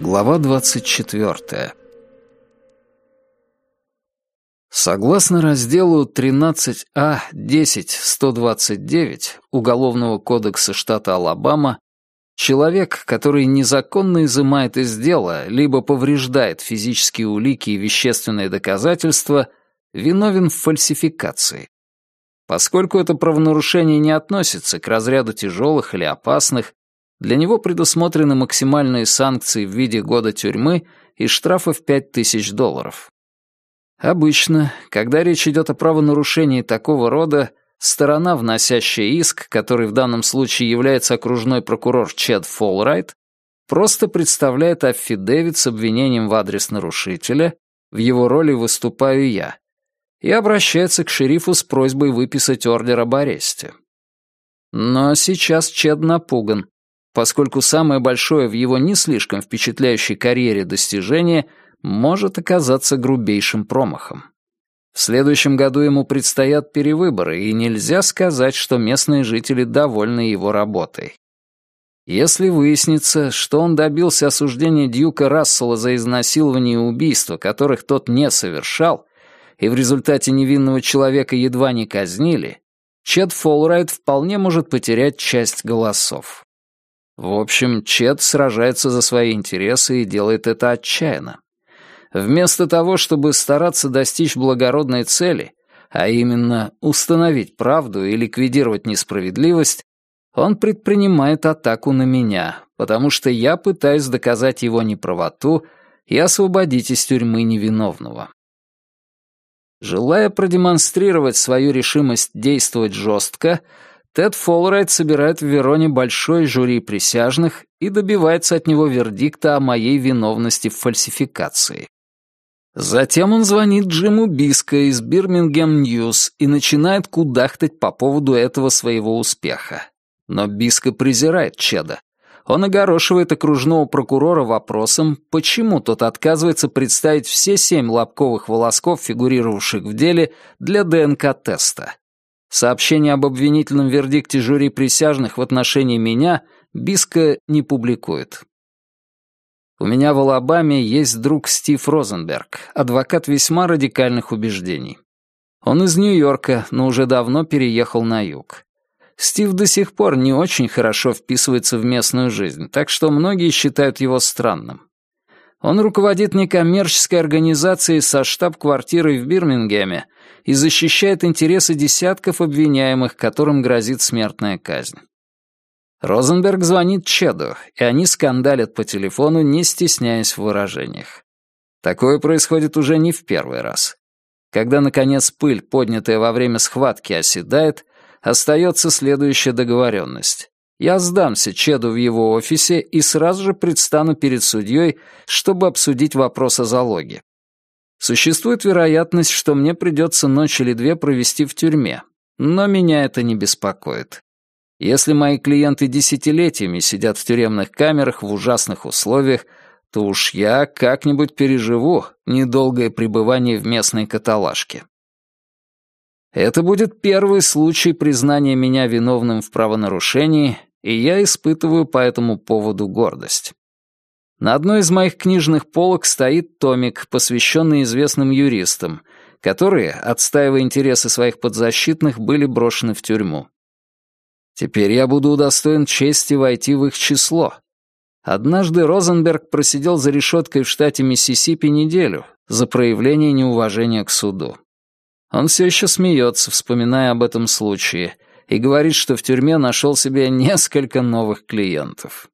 Глава 24. Согласно разделу 13А 10.129 Уголовного кодекса штата Алабама, человек, который незаконно изымает из дела либо повреждает физические улики и вещественные доказательства, виновен в фальсификации. Поскольку это правонарушение не относится к разряду тяжелых или опасных, для него предусмотрены максимальные санкции в виде года тюрьмы и штрафа в 5000 долларов. Обычно, когда речь идет о правонарушении такого рода, сторона, вносящая иск, который в данном случае является окружной прокурор Чед Фолрайт, просто представляет аффидевит с обвинением в адрес нарушителя, в его роли выступаю я, и обращается к шерифу с просьбой выписать ордер об аресте. Но сейчас Чед напуган, поскольку самое большое в его не слишком впечатляющей карьере достижение может оказаться грубейшим промахом. В следующем году ему предстоят перевыборы, и нельзя сказать, что местные жители довольны его работой. Если выяснится, что он добился осуждения Дьюка Рассела за изнасилование и убийство, которых тот не совершал, и в результате невинного человека едва не казнили, Чед Фолрайт вполне может потерять часть голосов. В общем, Чед сражается за свои интересы и делает это отчаянно. Вместо того, чтобы стараться достичь благородной цели, а именно установить правду и ликвидировать несправедливость, он предпринимает атаку на меня, потому что я пытаюсь доказать его неправоту и освободить из тюрьмы невиновного. Желая продемонстрировать свою решимость действовать жестко, Чед Фолрайт собирает в Вероне большое жюри присяжных и добивается от него вердикта о моей виновности в фальсификации. Затем он звонит Джиму Биско из Бирмингем Ньюс и начинает кудахтать по поводу этого своего успеха. Но Биско презирает Чеда. Он огорошивает окружного прокурора вопросом, почему тот отказывается представить все семь лобковых волосков, фигурировавших в деле, для ДНК-теста. Сообщение об обвинительном вердикте жюри присяжных в отношении меня Биско не публикует. У меня в Алабаме есть друг Стив Розенберг, адвокат весьма радикальных убеждений. Он из Нью-Йорка, но уже давно переехал на юг. Стив до сих пор не очень хорошо вписывается в местную жизнь, так что многие считают его странным. Он руководит некоммерческой организацией со штаб-квартирой в Бирмингеме и защищает интересы десятков обвиняемых, которым грозит смертная казнь. Розенберг звонит Чеду, и они скандалят по телефону, не стесняясь в выражениях. Такое происходит уже не в первый раз. Когда, наконец, пыль, поднятая во время схватки, оседает, остается следующая договоренность. Я сдамся Чеду в его офисе и сразу же предстану перед судьей, чтобы обсудить вопрос о залоге. Существует вероятность, что мне придется ночь или две провести в тюрьме, но меня это не беспокоит. Если мои клиенты десятилетиями сидят в тюремных камерах в ужасных условиях, то уж я как-нибудь переживу недолгое пребывание в местной каталажке. Это будет первый случай признания меня виновным в правонарушении, и я испытываю по этому поводу гордость. На одной из моих книжных полок стоит томик, посвященный известным юристам, которые, отстаивая интересы своих подзащитных, были брошены в тюрьму. Теперь я буду удостоен чести войти в их число. Однажды Розенберг просидел за решеткой в штате Миссисипи неделю за проявление неуважения к суду. Он все еще смеется, вспоминая об этом случае, и говорит, что в тюрьме нашел себе несколько новых клиентов.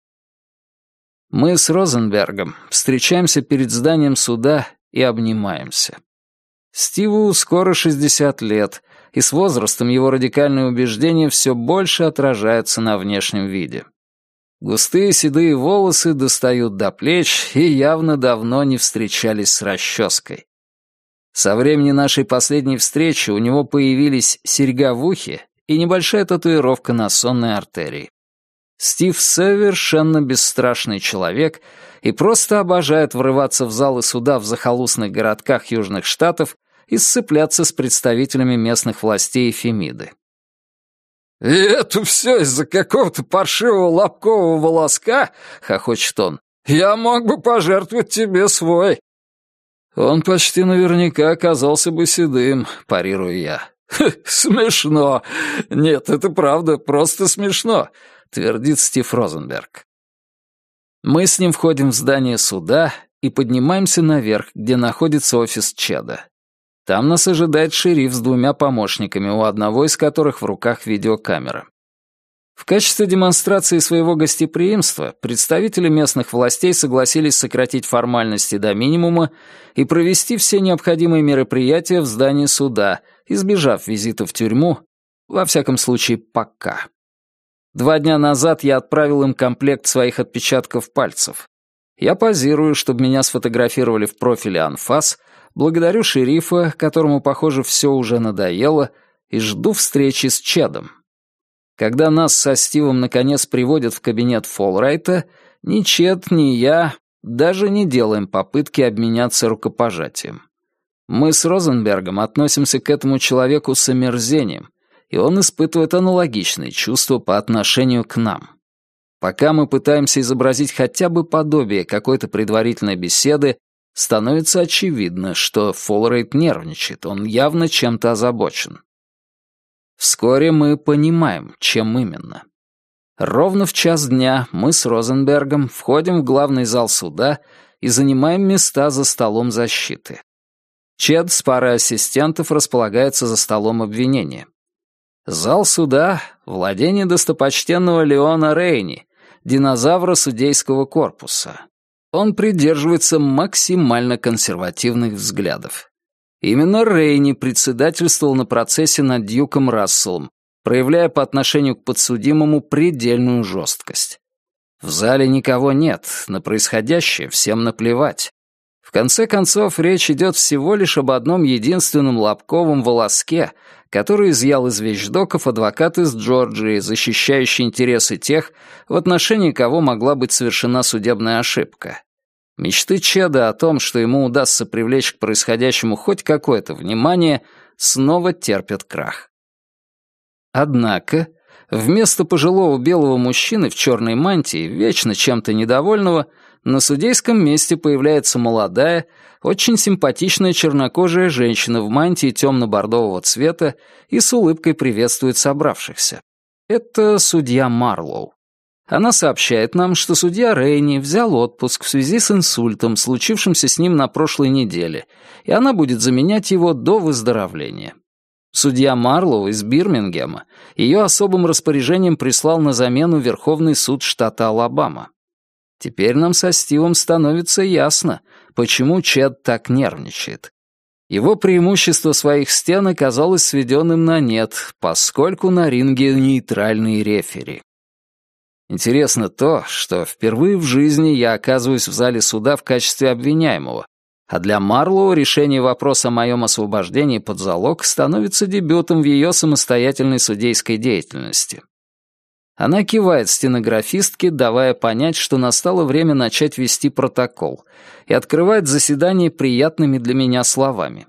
Мы с Розенбергом встречаемся перед зданием суда и обнимаемся. Стиву скоро 60 лет, и с возрастом его радикальные убеждения все больше отражаются на внешнем виде. Густые седые волосы достают до плеч и явно давно не встречались с расческой. Со времени нашей последней встречи у него появились серьга в ухе и небольшая татуировка на сонной артерии. Стив совершенно бесстрашный человек и просто обожает врываться в залы суда в захолустных городках Южных Штатов и сцепляться с представителями местных властей и Фемиды. «И это все из-за какого-то паршивого лобкового волоска?» — хохочет он. «Я мог бы пожертвовать тебе свой». «Он почти наверняка оказался бы седым», — парирую я. «Смешно. Нет, это правда, просто смешно», — твердит Стив Розенберг. Мы с ним входим в здание суда и поднимаемся наверх, где находится офис Чеда. Там нас ожидает шериф с двумя помощниками, у одного из которых в руках видеокамера. В качестве демонстрации своего гостеприимства представители местных властей согласились сократить формальности до минимума и провести все необходимые мероприятия в здании суда, избежав визита в тюрьму, во всяком случае, пока. Два дня назад я отправил им комплект своих отпечатков пальцев. Я позирую, чтобы меня сфотографировали в профиле анфас, благодарю шерифа, которому, похоже, все уже надоело, и жду встречи с Чедом. Когда нас со Стивом наконец приводят в кабинет Фолрайта, ни Чед, ни я даже не делаем попытки обменяться рукопожатием. Мы с Розенбергом относимся к этому человеку с омерзением, и он испытывает аналогичные чувства по отношению к нам. Пока мы пытаемся изобразить хотя бы подобие какой-то предварительной беседы, становится очевидно, что Фолрейт нервничает, он явно чем-то озабочен. Вскоре мы понимаем, чем именно. Ровно в час дня мы с Розенбергом входим в главный зал суда и занимаем места за столом защиты. Чед с парой ассистентов располагается за столом обвинения. Зал суда — владение достопочтенного Леона Рейни, динозавра судейского корпуса. Он придерживается максимально консервативных взглядов. Именно Рейни председательствовал на процессе над Дьюком Расселом, проявляя по отношению к подсудимому предельную жесткость. В зале никого нет, на происходящее всем наплевать. В конце концов, речь идет всего лишь об одном единственном лобковом волоске, который изъял из вещдоков адвокат из Джорджии, защищающий интересы тех, в отношении кого могла быть совершена судебная ошибка. Мечты Чеда о том, что ему удастся привлечь к происходящему хоть какое-то внимание, снова терпят крах. Однако, вместо пожилого белого мужчины в черной мантии, вечно чем-то недовольного, на судейском месте появляется молодая, очень симпатичная чернокожая женщина в мантии темно-бордового цвета и с улыбкой приветствует собравшихся. Это судья Марлоу. Она сообщает нам, что судья Рейни взял отпуск в связи с инсультом, случившимся с ним на прошлой неделе, и она будет заменять его до выздоровления. Судья Марлоу из Бирмингема ее особым распоряжением прислал на замену Верховный суд штата Алабама. Теперь нам со Стивом становится ясно, почему Чед так нервничает. Его преимущество своих стен оказалось сведенным на нет, поскольку на ринге нейтральный рефери. Интересно то, что впервые в жизни я оказываюсь в зале суда в качестве обвиняемого, а для Марлоу решение вопроса о моем освобождении под залог становится дебютом в ее самостоятельной судейской деятельности. Она кивает стенографистке, давая понять, что настало время начать вести протокол, и открывает заседание приятными для меня словами.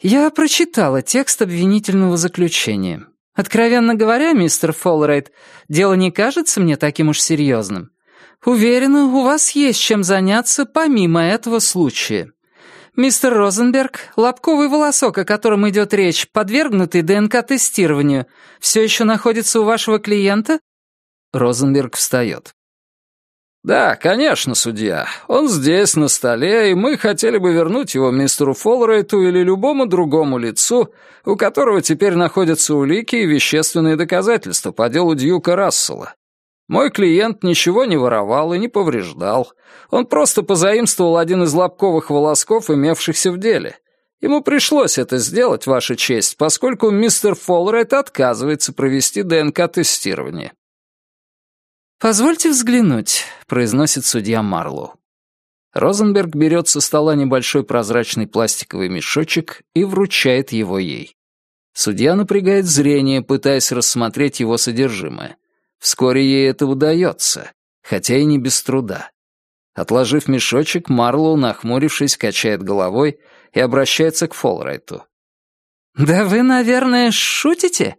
«Я прочитала текст обвинительного заключения. Откровенно говоря, мистер Фоллрайт, дело не кажется мне таким уж серьезным. Уверена, у вас есть чем заняться помимо этого случая. Мистер Розенберг, лобковый волосок, о котором идет речь, подвергнутый ДНК-тестированию, все еще находится у вашего клиента? Розенберг встает. «Да, конечно, судья. Он здесь, на столе, и мы хотели бы вернуть его мистеру Фоллрейту или любому другому лицу, у которого теперь находятся улики и вещественные доказательства по делу Дьюка Рассела. Мой клиент ничего не воровал и не повреждал. Он просто позаимствовал один из лобковых волосков, имевшихся в деле. Ему пришлось это сделать, Ваша честь, поскольку мистер Фоллрейт отказывается провести ДНК-тестирование. «Позвольте взглянуть», — произносит судья Марлоу. Розенберг берет со стола небольшой прозрачный пластиковый мешочек и вручает его ей. Судья напрягает зрение, пытаясь рассмотреть его содержимое. Вскоре ей это удается, хотя и не без труда. Отложив мешочек, Марлоу, нахмурившись, качает головой и обращается к Фолрайту. «Да вы, наверное, шутите?»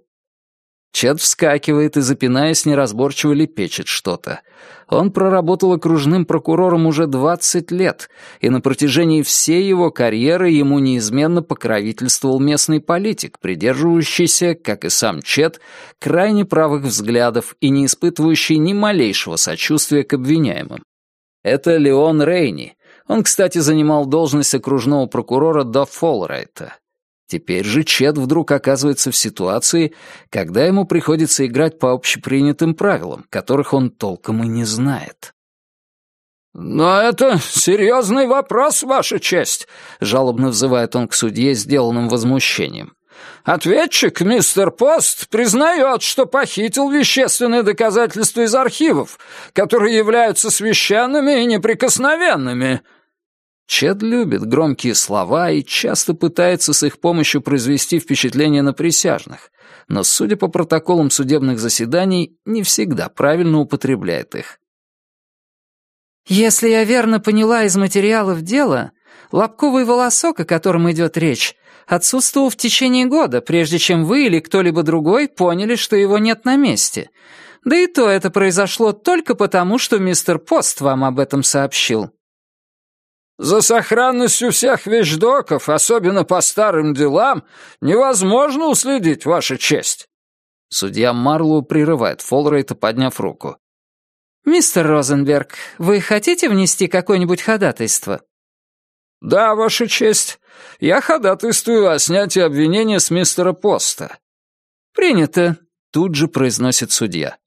Чет вскакивает и, запинаясь, неразборчиво лепечет что-то. Он проработал окружным прокурором уже 20 лет, и на протяжении всей его карьеры ему неизменно покровительствовал местный политик, придерживающийся, как и сам Чет, крайне правых взглядов и не испытывающий ни малейшего сочувствия к обвиняемым. Это Леон Рейни. Он, кстати, занимал должность окружного прокурора до Фоллрайта. Теперь же Чет вдруг оказывается в ситуации, когда ему приходится играть по общепринятым правилам, которых он толком и не знает. «Но это серьезный вопрос, Ваша честь», — жалобно взывает он к судье сделанным возмущением. «Ответчик, мистер Пост, признает, что похитил вещественные доказательства из архивов, которые являются священными и неприкосновенными». Чед любит громкие слова и часто пытается с их помощью произвести впечатление на присяжных, но, судя по протоколам судебных заседаний, не всегда правильно употребляет их. «Если я верно поняла из материалов дела, лобковый волосок, о котором идет речь, отсутствовал в течение года, прежде чем вы или кто-либо другой поняли, что его нет на месте. Да и то это произошло только потому, что мистер Пост вам об этом сообщил». За сохранностью всех вещдоков, особенно по старым делам, невозможно уследить, Ваша честь». Судья Марлоу прерывает Фолрейта, подняв руку. «Мистер Розенберг, вы хотите внести какое-нибудь ходатайство?» «Да, Ваша честь. Я ходатайствую о снятии обвинения с мистера Поста». «Принято», — тут же произносит судья.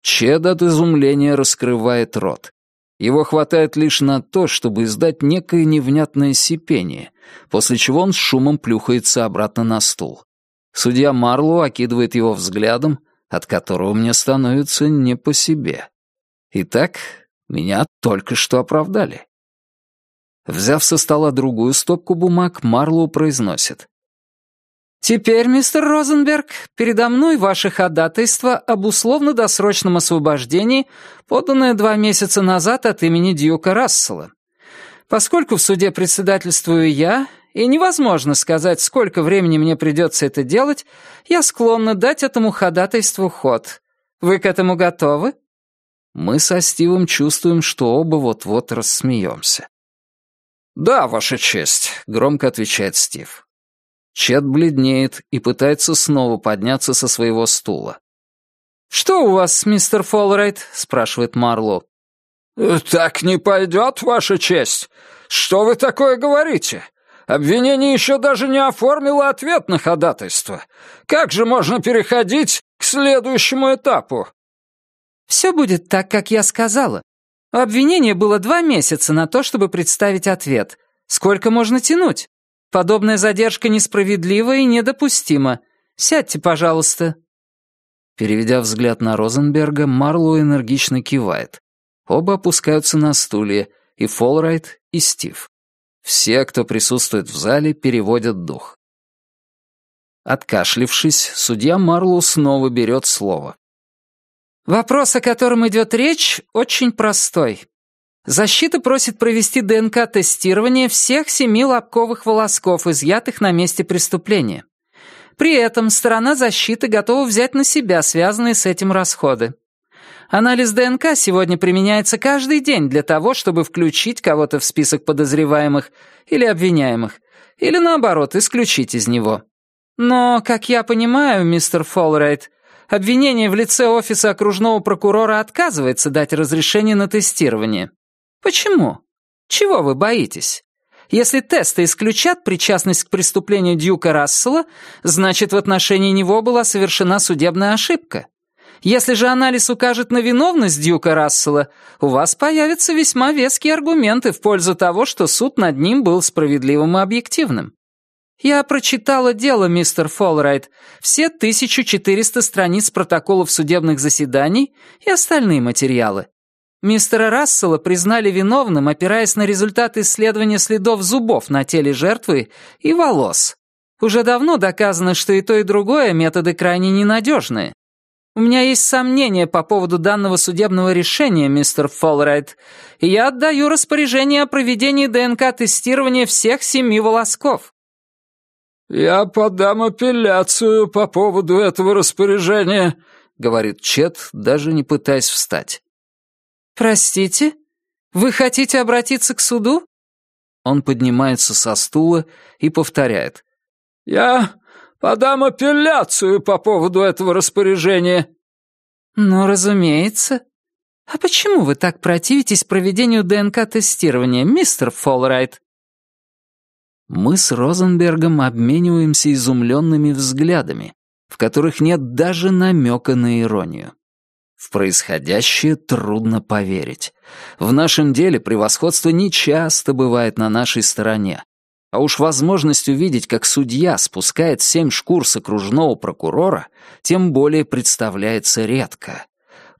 Чед от изумления раскрывает рот. Его хватает лишь на то, чтобы издать некое невнятное сипение, после чего он с шумом плюхается обратно на стул. Судья Марлоу окидывает его взглядом, от которого мне становится не по себе. Итак, меня только что оправдали. Взяв со стола другую стопку бумаг, Марлоу произносит. «Теперь, мистер Розенберг, передо мной ваше ходатайство об условно-досрочном освобождении, поданное два месяца назад от имени Дьюка Рассела. Поскольку в суде председательствую я, и невозможно сказать, сколько времени мне придется это делать, я склонна дать этому ходатайству ход. Вы к этому готовы?» Мы со Стивом чувствуем, что оба вот-вот рассмеемся. «Да, Ваша честь», — громко отвечает Стив. Чет бледнеет и пытается снова подняться со своего стула. «Что у вас, мистер Фоллрайт?» — спрашивает Марло. «Э, «Так не пойдет, Ваша честь. Что вы такое говорите? Обвинение еще даже не оформило ответ на ходатайство. Как же можно переходить к следующему этапу?» «Все будет так, как я сказала. Обвинение было два месяца на то, чтобы представить ответ. Сколько можно тянуть?» Подобная задержка несправедлива и недопустима. Сядьте, пожалуйста». Переведя взгляд на Розенберга, Марлоу энергично кивает. Оба опускаются на стулья, и Фолрайт, и Стив. Все, кто присутствует в зале, переводят дух. Откашлившись, судья Марлоу снова берет слово. «Вопрос, о котором идет речь, очень простой. Защита просит провести ДНК-тестирование всех семи лобковых волосков, изъятых на месте преступления. При этом сторона защиты готова взять на себя связанные с этим расходы. Анализ ДНК сегодня применяется каждый день для того, чтобы включить кого-то в список подозреваемых или обвиняемых, или наоборот, исключить из него. Но, как я понимаю, мистер Фолрайт, обвинение в лице офиса окружного прокурора отказывается дать разрешение на тестирование. Почему? Чего вы боитесь? Если тесты исключат причастность к преступлению Дьюка Рассела, значит, в отношении него была совершена судебная ошибка. Если же анализ укажет на виновность Дьюка Рассела, у вас появятся весьма веские аргументы в пользу того, что суд над ним был справедливым и объективным. Я прочитала дело, мистер Фолрайт, все 1400 страниц протоколов судебных заседаний и остальные материалы. Мистера Рассела признали виновным, опираясь на результаты исследования следов зубов на теле жертвы и волос. Уже давно доказано, что и то, и другое методы крайне ненадежные. У меня есть сомнения по поводу данного судебного решения, мистер Фолрайт, и я отдаю распоряжение о проведении ДНК-тестирования всех семи волосков. «Я подам апелляцию по поводу этого распоряжения», — говорит Чет, даже не пытаясь встать. «Простите? Вы хотите обратиться к суду?» Он поднимается со стула и повторяет. «Я подам апелляцию по поводу этого распоряжения». «Ну, разумеется. А почему вы так противитесь проведению ДНК-тестирования, мистер Фолрайт?» Мы с Розенбергом обмениваемся изумленными взглядами, в которых нет даже намека на иронию. В происходящее трудно поверить. В нашем деле превосходство нечасто бывает на нашей стороне. А уж возможность увидеть, как судья спускает семь шкур с окружного прокурора, тем более представляется редко.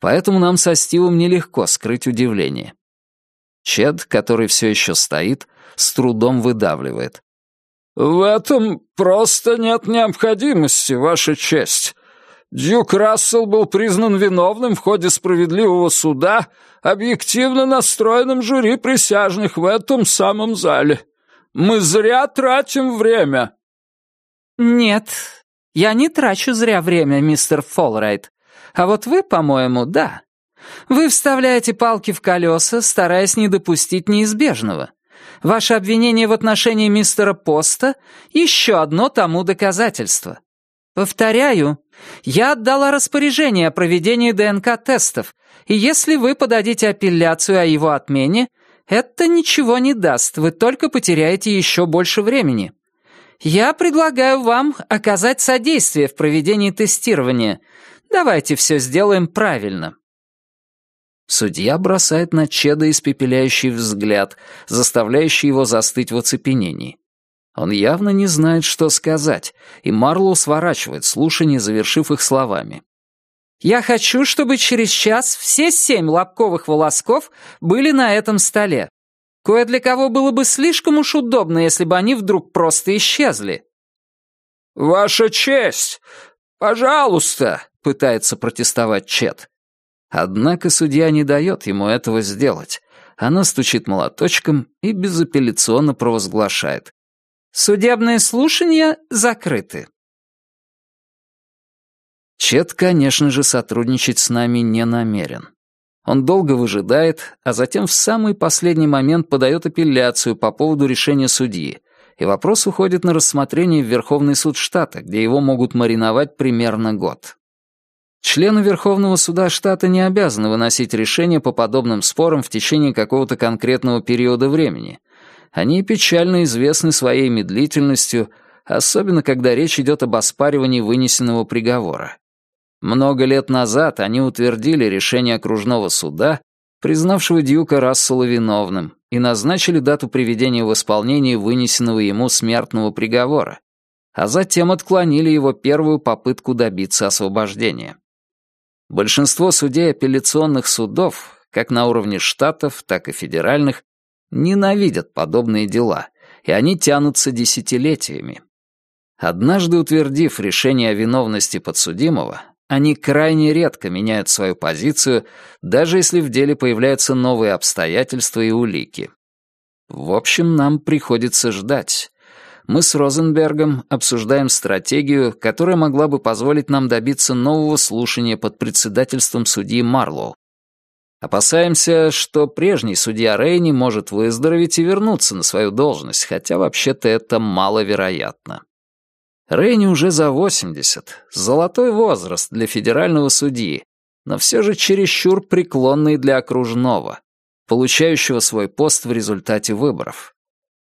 Поэтому нам со Стивом нелегко скрыть удивление. Чед, который все еще стоит, с трудом выдавливает. «В этом просто нет необходимости, Ваша честь. Дюк Рассел был признан виновным в ходе справедливого суда объективно настроенным жюри присяжных в этом самом зале. Мы зря тратим время». «Нет, я не трачу зря время, мистер Фолрайт. А вот вы, по-моему, да. Вы вставляете палки в колеса, стараясь не допустить неизбежного. Ваше обвинение в отношении мистера Поста — еще одно тому доказательство. Повторяю, я отдала распоряжение о проведении ДНК-тестов, и если вы подадите апелляцию о его отмене, это ничего не даст, вы только потеряете еще больше времени. Я предлагаю вам оказать содействие в проведении тестирования. Давайте все сделаем правильно. Судья бросает на Чеда испепеляющий взгляд, заставляющий его застыть в оцепенении. Он явно не знает, что сказать, и Марлоу сворачивает слушание, завершив их словами. «Я хочу, чтобы через час все семь лобковых волосков были на этом столе. Кое для кого было бы слишком уж удобно, если бы они вдруг просто исчезли». «Ваша честь! Пожалуйста!» — пытается протестовать Чет. Однако судья не дает ему этого сделать. Она стучит молоточком и безапелляционно провозглашает. «Судебные слушания закрыты». Чет, конечно же, сотрудничать с нами не намерен. Он долго выжидает, а затем в самый последний момент подает апелляцию по поводу решения судьи, и вопрос уходит на рассмотрение в Верховный суд штата, где его могут мариновать примерно год. Члены Верховного суда штата не обязаны выносить решения по подобным спорам в течение какого-то конкретного периода времени. Они печально известны своей медлительностью, особенно когда речь идет об оспаривании вынесенного приговора. Много лет назад они утвердили решение окружного суда, признавшего Дьюка Рассела виновным, и назначили дату приведения в исполнение вынесенного ему смертного приговора, а затем отклонили его первую попытку добиться освобождения. Большинство судей апелляционных судов, как на уровне штатов, так и федеральных, ненавидят подобные дела, и они тянутся десятилетиями. Однажды утвердив решение о виновности подсудимого, они крайне редко меняют свою позицию, даже если в деле появляются новые обстоятельства и улики. В общем, нам приходится ждать, мы с Розенбергом обсуждаем стратегию, которая могла бы позволить нам добиться нового слушания под председательством судьи Марлоу. Опасаемся, что прежний судья Рейни может выздороветь и вернуться на свою должность, хотя вообще-то это маловероятно. Рейни уже за 80, золотой возраст для федерального судьи, но все же чересчур преклонный для окружного, получающего свой пост в результате выборов.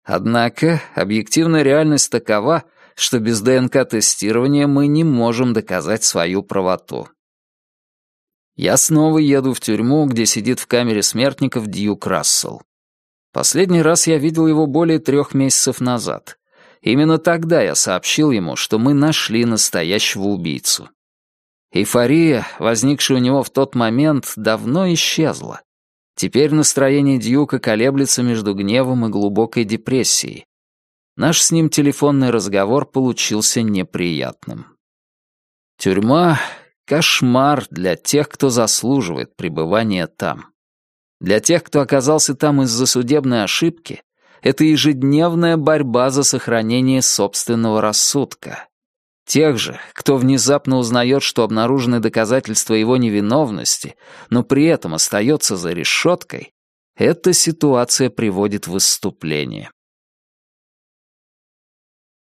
Однако объективная реальность такова, что без ДНК-тестирования мы не можем доказать свою правоту. Я снова еду в тюрьму, где сидит в камере смертников Дьюк Рассел. Последний раз я видел его более трех месяцев назад. Именно тогда я сообщил ему, что мы нашли настоящего убийцу. Эйфория, возникшая у него в тот момент, давно исчезла. Теперь настроение Дьюка колеблется между гневом и глубокой депрессией. Наш с ним телефонный разговор получился неприятным. Тюрьма — кошмар для тех, кто заслуживает пребывания там. Для тех, кто оказался там из-за судебной ошибки, Это ежедневная борьба за сохранение собственного рассудка. Тех же, кто внезапно узнает, что обнаружены доказательства его невиновности, но при этом остается за решеткой, эта ситуация приводит в выступление.